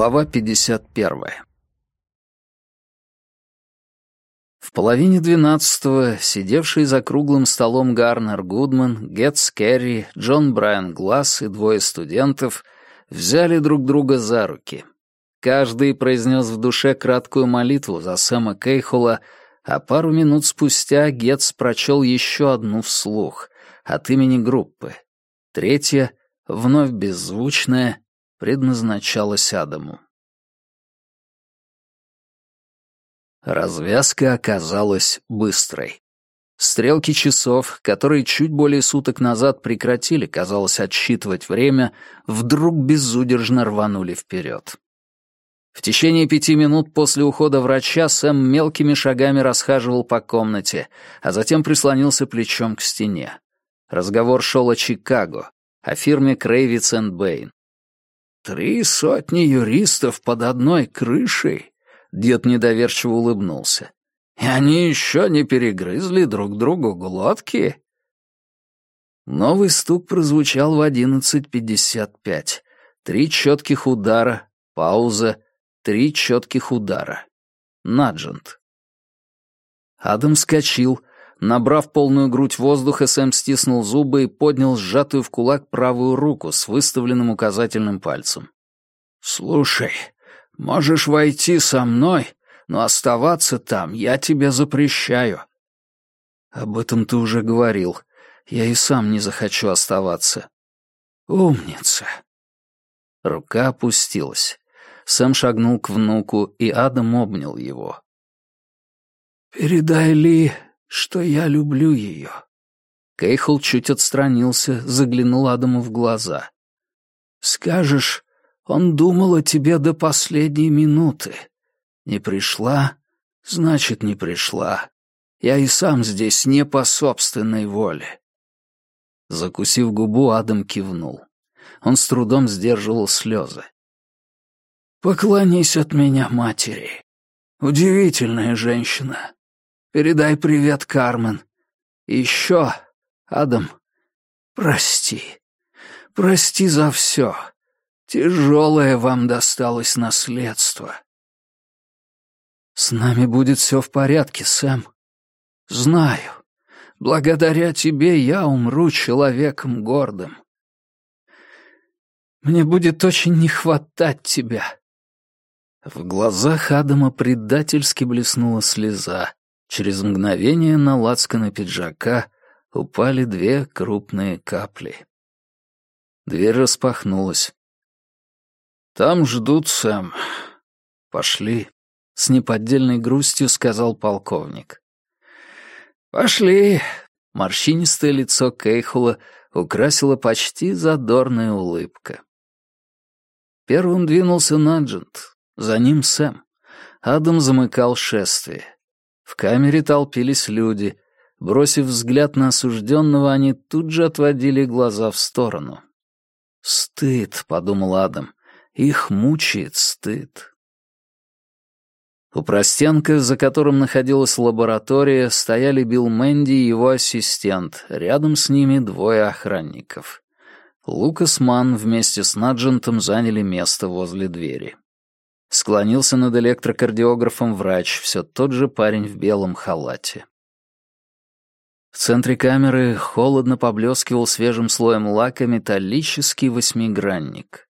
Глава 51. В половине двенадцатого сидевшие за круглым столом Гарнер Гудман, Гетс Керри, Джон Брайан Гласс и двое студентов взяли друг друга за руки. Каждый произнес в душе краткую молитву за Сэма Кейхола, а пару минут спустя Гетс прочел еще одну вслух от имени группы. Третья, вновь беззвучная, предназначалась Адаму. Развязка оказалась быстрой. Стрелки часов, которые чуть более суток назад прекратили, казалось, отсчитывать время, вдруг безудержно рванули вперед. В течение пяти минут после ухода врача Сэм мелкими шагами расхаживал по комнате, а затем прислонился плечом к стене. Разговор шел о Чикаго, о фирме Крейвиц энд Бэйн. «Три сотни юристов под одной крышей?» Дед недоверчиво улыбнулся. «И они еще не перегрызли друг другу глотки?» Новый стук прозвучал в одиннадцать пятьдесят пять. Три четких удара, пауза, три четких удара. Наджент. Адам вскочил, Набрав полную грудь воздуха, Сэм стиснул зубы и поднял сжатую в кулак правую руку с выставленным указательным пальцем. «Слушай, можешь войти со мной, но оставаться там я тебе запрещаю». «Об этом ты уже говорил. Я и сам не захочу оставаться». «Умница». Рука опустилась. Сэм шагнул к внуку, и Адам обнял его. «Передай Ли, что я люблю ее». Кейхол чуть отстранился, заглянул Адаму в глаза. «Скажешь, он думал о тебе до последней минуты. Не пришла, значит, не пришла. Я и сам здесь не по собственной воле». Закусив губу, Адам кивнул. Он с трудом сдерживал слезы. «Поклонись от меня матери. Удивительная женщина. Передай привет, Кармен. Еще, Адам, прости. Прости за все. Тяжелое вам досталось наследство. С нами будет все в порядке, Сэм. Знаю. Благодаря тебе я умру человеком гордым. Мне будет очень не хватать тебя. В глазах Адама предательски блеснула слеза. Через мгновение на лацканы пиджака упали две крупные капли. Дверь распахнулась. «Там ждут, Сэм. Пошли», — с неподдельной грустью сказал полковник. «Пошли». Морщинистое лицо Кейхула украсила почти задорная улыбка. Первым двинулся Наджент, за ним Сэм. Адам замыкал шествие. В камере толпились люди. Бросив взгляд на осужденного, они тут же отводили глаза в сторону. «Стыд», — подумал Адам, — «их мучает стыд». У простенка, за которым находилась лаборатория, стояли Билл Мэнди и его ассистент, рядом с ними двое охранников. Лукас Ман вместе с Наджентом заняли место возле двери. Склонился над электрокардиографом врач, все тот же парень в белом халате. В центре камеры холодно поблескивал свежим слоем лака металлический восьмигранник.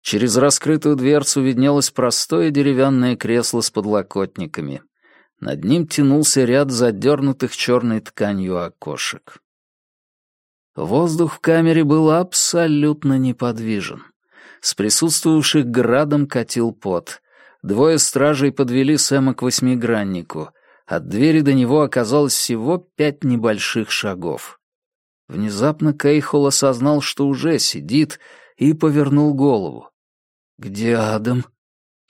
Через раскрытую дверцу виднелось простое деревянное кресло с подлокотниками. Над ним тянулся ряд задернутых черной тканью окошек. Воздух в камере был абсолютно неподвижен. С присутствовавших градом катил пот. Двое стражей подвели Сэма к восьмиграннику. От двери до него оказалось всего пять небольших шагов. Внезапно Кейхол осознал, что уже сидит, и повернул голову. «Где Адам?»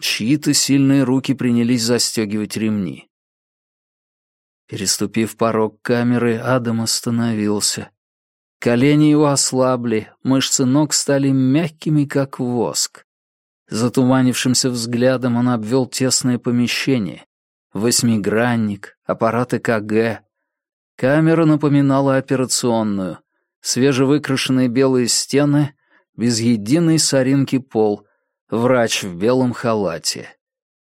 Чьи-то сильные руки принялись застегивать ремни. Переступив порог камеры, Адам остановился. Колени его ослабли, мышцы ног стали мягкими, как воск. Затуманившимся взглядом он обвел тесное помещение. Восьмигранник, аппарат ЭКГ. Камера напоминала операционную. Свежевыкрашенные белые стены, без единой соринки пол, врач в белом халате.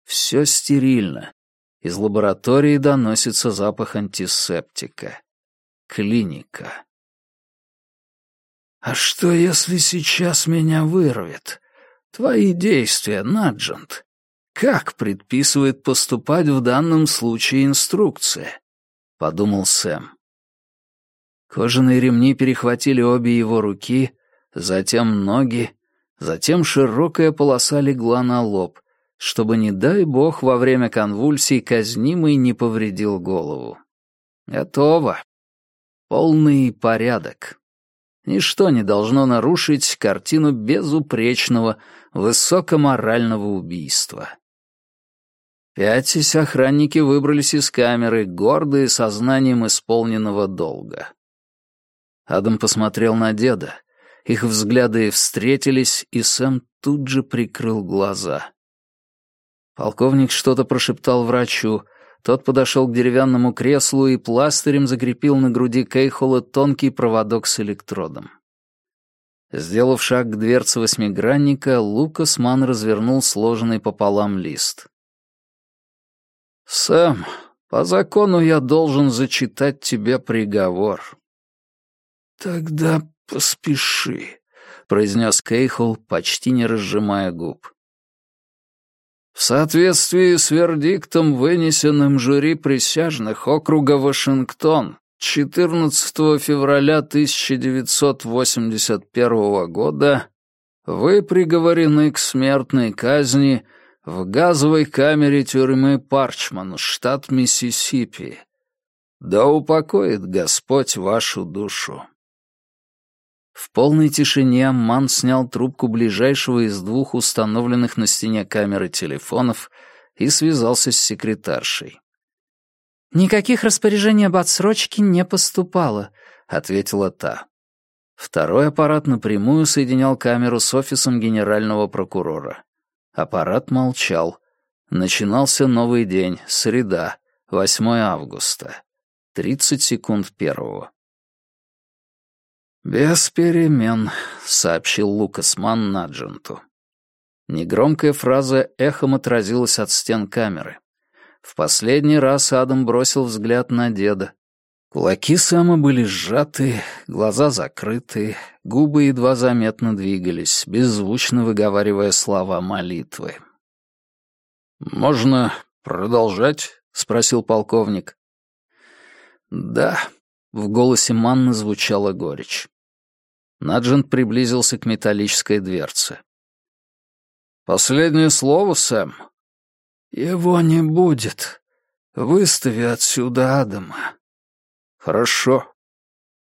Все стерильно. Из лаборатории доносится запах антисептика. Клиника. «А что, если сейчас меня вырвет? Твои действия, Наджент. Как предписывает поступать в данном случае инструкция?» — подумал Сэм. Кожаные ремни перехватили обе его руки, затем ноги, затем широкая полоса легла на лоб, чтобы, не дай бог, во время конвульсий казнимый не повредил голову. Готово. Полный порядок. Ничто не должно нарушить картину безупречного, высокоморального убийства. Пятясь охранники выбрались из камеры, гордые сознанием исполненного долга. Адам посмотрел на деда. Их взгляды встретились, и Сэм тут же прикрыл глаза. Полковник что-то прошептал врачу. Тот подошел к деревянному креслу и пластырем закрепил на груди Кейхола тонкий проводок с электродом. Сделав шаг к дверце восьмигранника, Лукас Ман развернул сложенный пополам лист. «Сэм, по закону я должен зачитать тебе приговор». «Тогда поспеши», — произнес Кейхол, почти не разжимая губ. В соответствии с вердиктом, вынесенным жюри присяжных округа Вашингтон 14 февраля 1981 года, вы приговорены к смертной казни в газовой камере тюрьмы Парчман, штат Миссисипи. Да упокоит Господь вашу душу. В полной тишине Ман снял трубку ближайшего из двух установленных на стене камеры телефонов и связался с секретаршей. «Никаких распоряжений об отсрочке не поступало», — ответила та. Второй аппарат напрямую соединял камеру с офисом генерального прокурора. Аппарат молчал. Начинался новый день, среда, 8 августа. 30 секунд первого. «Без перемен», — сообщил Лукас Ман Надженту. Негромкая фраза эхом отразилась от стен камеры. В последний раз Адам бросил взгляд на деда. Кулаки Сэма были сжаты, глаза закрыты, губы едва заметно двигались, беззвучно выговаривая слова молитвы. «Можно продолжать?» — спросил полковник. «Да», — в голосе Манны звучала горечь. Наджент приблизился к металлической дверце. «Последнее слово, Сэм?» «Его не будет. Выстави отсюда Адама». «Хорошо».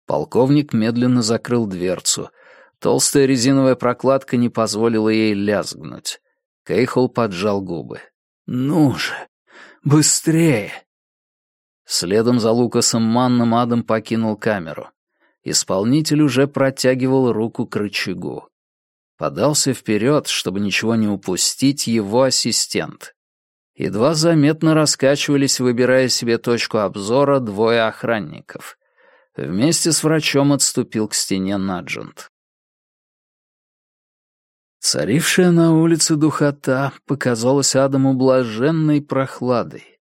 Полковник медленно закрыл дверцу. Толстая резиновая прокладка не позволила ей лязгнуть. Кейхол поджал губы. «Ну же, быстрее!» Следом за Лукасом Манном Адам покинул камеру. Исполнитель уже протягивал руку к рычагу. Подался вперед, чтобы ничего не упустить, его ассистент. Едва заметно раскачивались, выбирая себе точку обзора, двое охранников. Вместе с врачом отступил к стене Наджент. Царившая на улице духота показалась Адаму блаженной прохладой.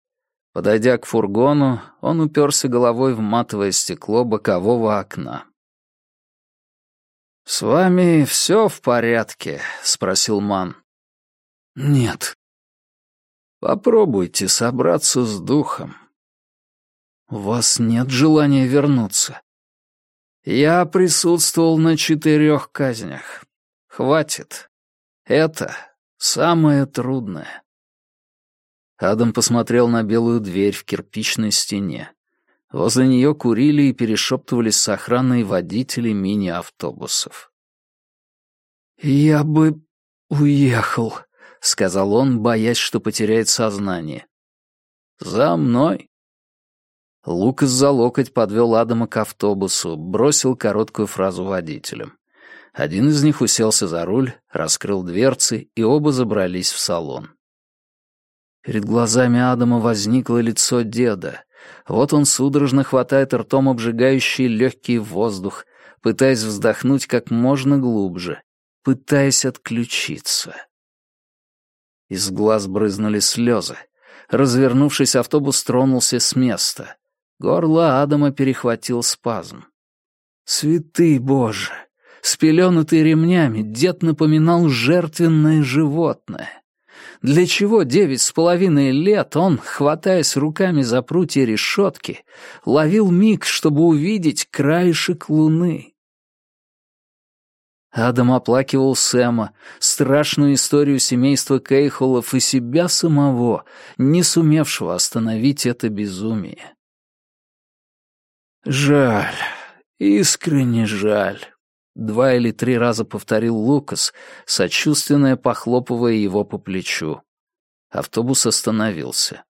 Подойдя к фургону, он уперся головой в матовое стекло бокового окна. «С вами все в порядке?» — спросил Ман. «Нет». «Попробуйте собраться с духом». «У вас нет желания вернуться?» «Я присутствовал на четырех казнях. Хватит. Это самое трудное». Адам посмотрел на белую дверь в кирпичной стене. Возле нее курили и перешептывались с охраной водители мини-автобусов. «Я бы уехал», — сказал он, боясь, что потеряет сознание. «За мной». Лукас за локоть подвел Адама к автобусу, бросил короткую фразу водителям. Один из них уселся за руль, раскрыл дверцы, и оба забрались в салон. Перед глазами Адама возникло лицо деда. Вот он судорожно хватает ртом обжигающий легкий воздух, пытаясь вздохнуть как можно глубже, пытаясь отключиться. Из глаз брызнули слезы. Развернувшись, автобус тронулся с места. Горло Адама перехватил спазм. «Святый Боже!» Спеленутый ремнями, дед напоминал жертвенное животное. Для чего девять с половиной лет он, хватаясь руками за прутья решетки, ловил миг, чтобы увидеть краешек луны? Адам оплакивал Сэма, страшную историю семейства Кейхолов и себя самого, не сумевшего остановить это безумие. «Жаль, искренне жаль», Два или три раза повторил Лукас, сочувственно похлопывая его по плечу. Автобус остановился.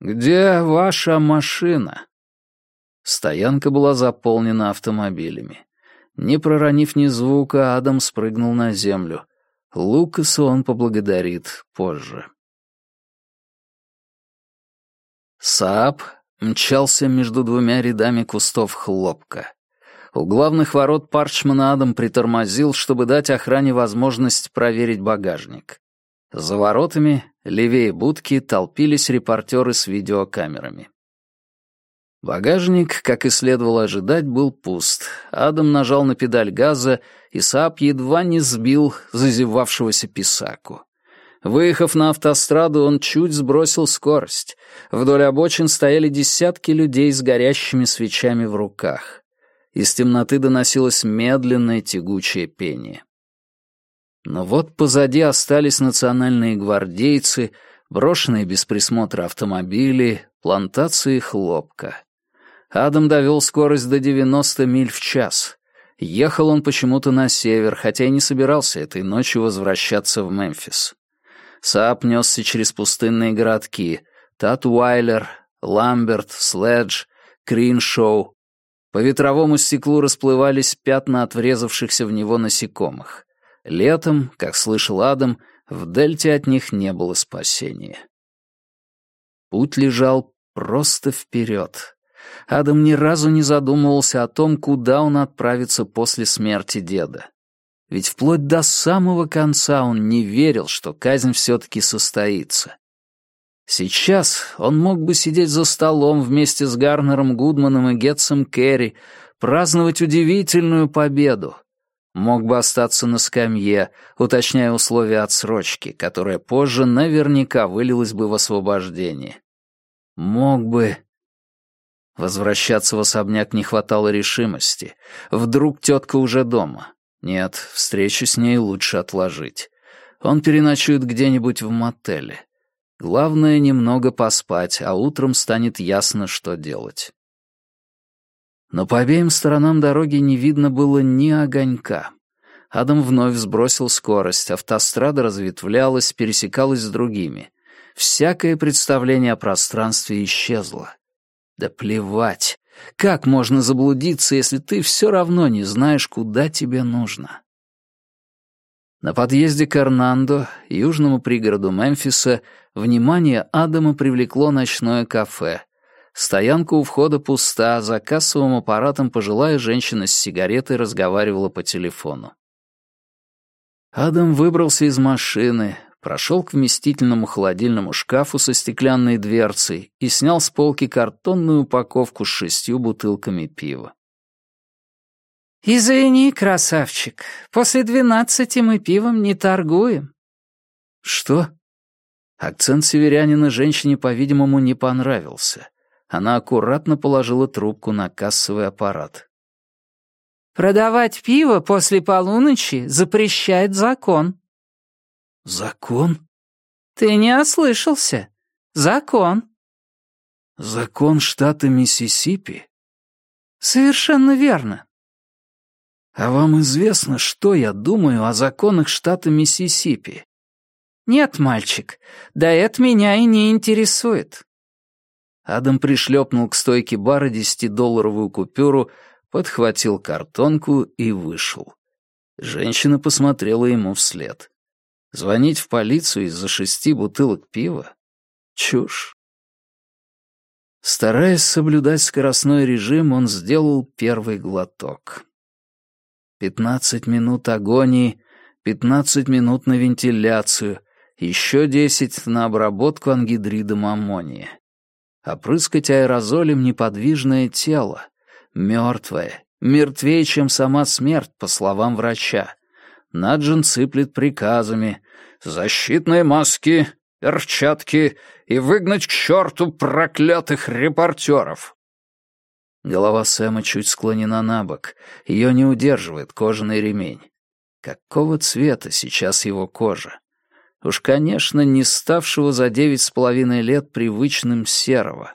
«Где ваша машина?» Стоянка была заполнена автомобилями. Не проронив ни звука, Адам спрыгнул на землю. Лукасу он поблагодарит позже. Сааб мчался между двумя рядами кустов хлопка. У главных ворот Парчмана Адам притормозил, чтобы дать охране возможность проверить багажник. За воротами, левее будки, толпились репортеры с видеокамерами. Багажник, как и следовало ожидать, был пуст. Адам нажал на педаль газа, и Саап едва не сбил зазевавшегося писаку. Выехав на автостраду, он чуть сбросил скорость. Вдоль обочин стояли десятки людей с горящими свечами в руках. Из темноты доносилось медленное тягучее пение. Но вот позади остались национальные гвардейцы, брошенные без присмотра автомобили, плантации хлопка. Адам довел скорость до 90 миль в час. Ехал он почему-то на север, хотя и не собирался этой ночью возвращаться в Мемфис. Саап несся через пустынные городки — Татуайлер, Ламберт, Следж, Криншоу, по ветровому стеклу расплывались пятна от врезавшихся в него насекомых. Летом, как слышал Адам, в дельте от них не было спасения. Путь лежал просто вперед. Адам ни разу не задумывался о том, куда он отправится после смерти деда. Ведь вплоть до самого конца он не верил, что казнь все-таки состоится. Сейчас он мог бы сидеть за столом вместе с Гарнером Гудманом и Гетсом Керри, праздновать удивительную победу. Мог бы остаться на скамье, уточняя условия отсрочки, которая позже наверняка вылилась бы в освобождение. Мог бы... Возвращаться в особняк не хватало решимости. Вдруг тетка уже дома. Нет, встречу с ней лучше отложить. Он переночует где-нибудь в мотеле. Главное — немного поспать, а утром станет ясно, что делать. Но по обеим сторонам дороги не видно было ни огонька. Адам вновь сбросил скорость, автострада разветвлялась, пересекалась с другими. Всякое представление о пространстве исчезло. Да плевать. Как можно заблудиться, если ты все равно не знаешь, куда тебе нужно? На подъезде к Эрнандо, южному пригороду Мемфиса, внимание Адама привлекло ночное кафе. Стоянка у входа пуста, за кассовым аппаратом пожилая женщина с сигаретой разговаривала по телефону. Адам выбрался из машины, прошел к вместительному холодильному шкафу со стеклянной дверцей и снял с полки картонную упаковку с шестью бутылками пива. «Извини, красавчик, после двенадцати мы пивом не торгуем». «Что?» Акцент северянина женщине, по-видимому, не понравился. Она аккуратно положила трубку на кассовый аппарат. «Продавать пиво после полуночи запрещает закон». «Закон?» «Ты не ослышался. Закон». «Закон штата Миссисипи?» «Совершенно верно. «А вам известно, что я думаю о законах штата Миссисипи?» «Нет, мальчик, да это меня и не интересует». Адам пришлепнул к стойке бара десятидолларовую купюру, подхватил картонку и вышел. Женщина посмотрела ему вслед. Звонить в полицию из-за шести бутылок пива? Чушь. Стараясь соблюдать скоростной режим, он сделал первый глоток. Пятнадцать минут агонии, пятнадцать минут на вентиляцию, еще десять на обработку ангидридом аммония. Опрыскать аэрозолем неподвижное тело, мертвое, мертвее, чем сама смерть, по словам врача. Наджин сыплет приказами. «Защитные маски, перчатки и выгнать к черту проклятых репортеров!» Голова Сэма чуть склонена на бок. Ее не удерживает кожаный ремень. Какого цвета сейчас его кожа? Уж, конечно, не ставшего за девять с половиной лет привычным серого.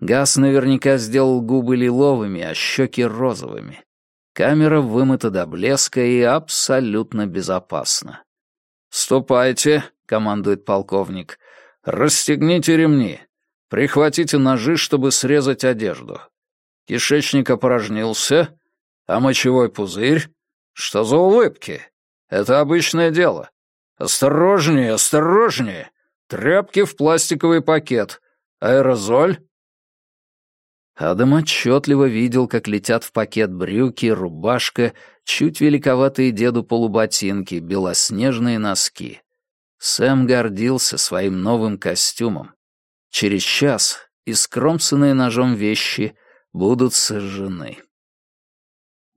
Газ наверняка сделал губы лиловыми, а щеки розовыми. Камера вымыта до блеска и абсолютно безопасна. «Ступайте», — командует полковник. «Расстегните ремни. Прихватите ножи, чтобы срезать одежду. Кишечник опорожнился. А мочевой пузырь? Что за улыбки? Это обычное дело. Осторожнее, осторожнее. Тряпки в пластиковый пакет. Аэрозоль?» Адам отчетливо видел, как летят в пакет брюки, рубашка, чуть великоватые деду полуботинки, белоснежные носки. Сэм гордился своим новым костюмом. Через час искромсанные ножом вещи будут сожжены.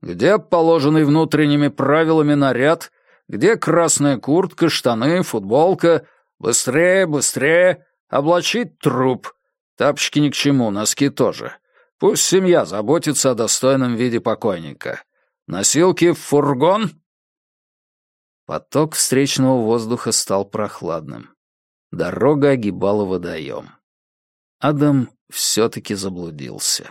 Где положенный внутренними правилами наряд? Где красная куртка, штаны, футболка? Быстрее, быстрее! Облачить труп. Тапочки ни к чему, носки тоже. Пусть семья заботится о достойном виде покойника. Носилки в фургон?» Поток встречного воздуха стал прохладным. Дорога огибала водоем. Адам все-таки заблудился.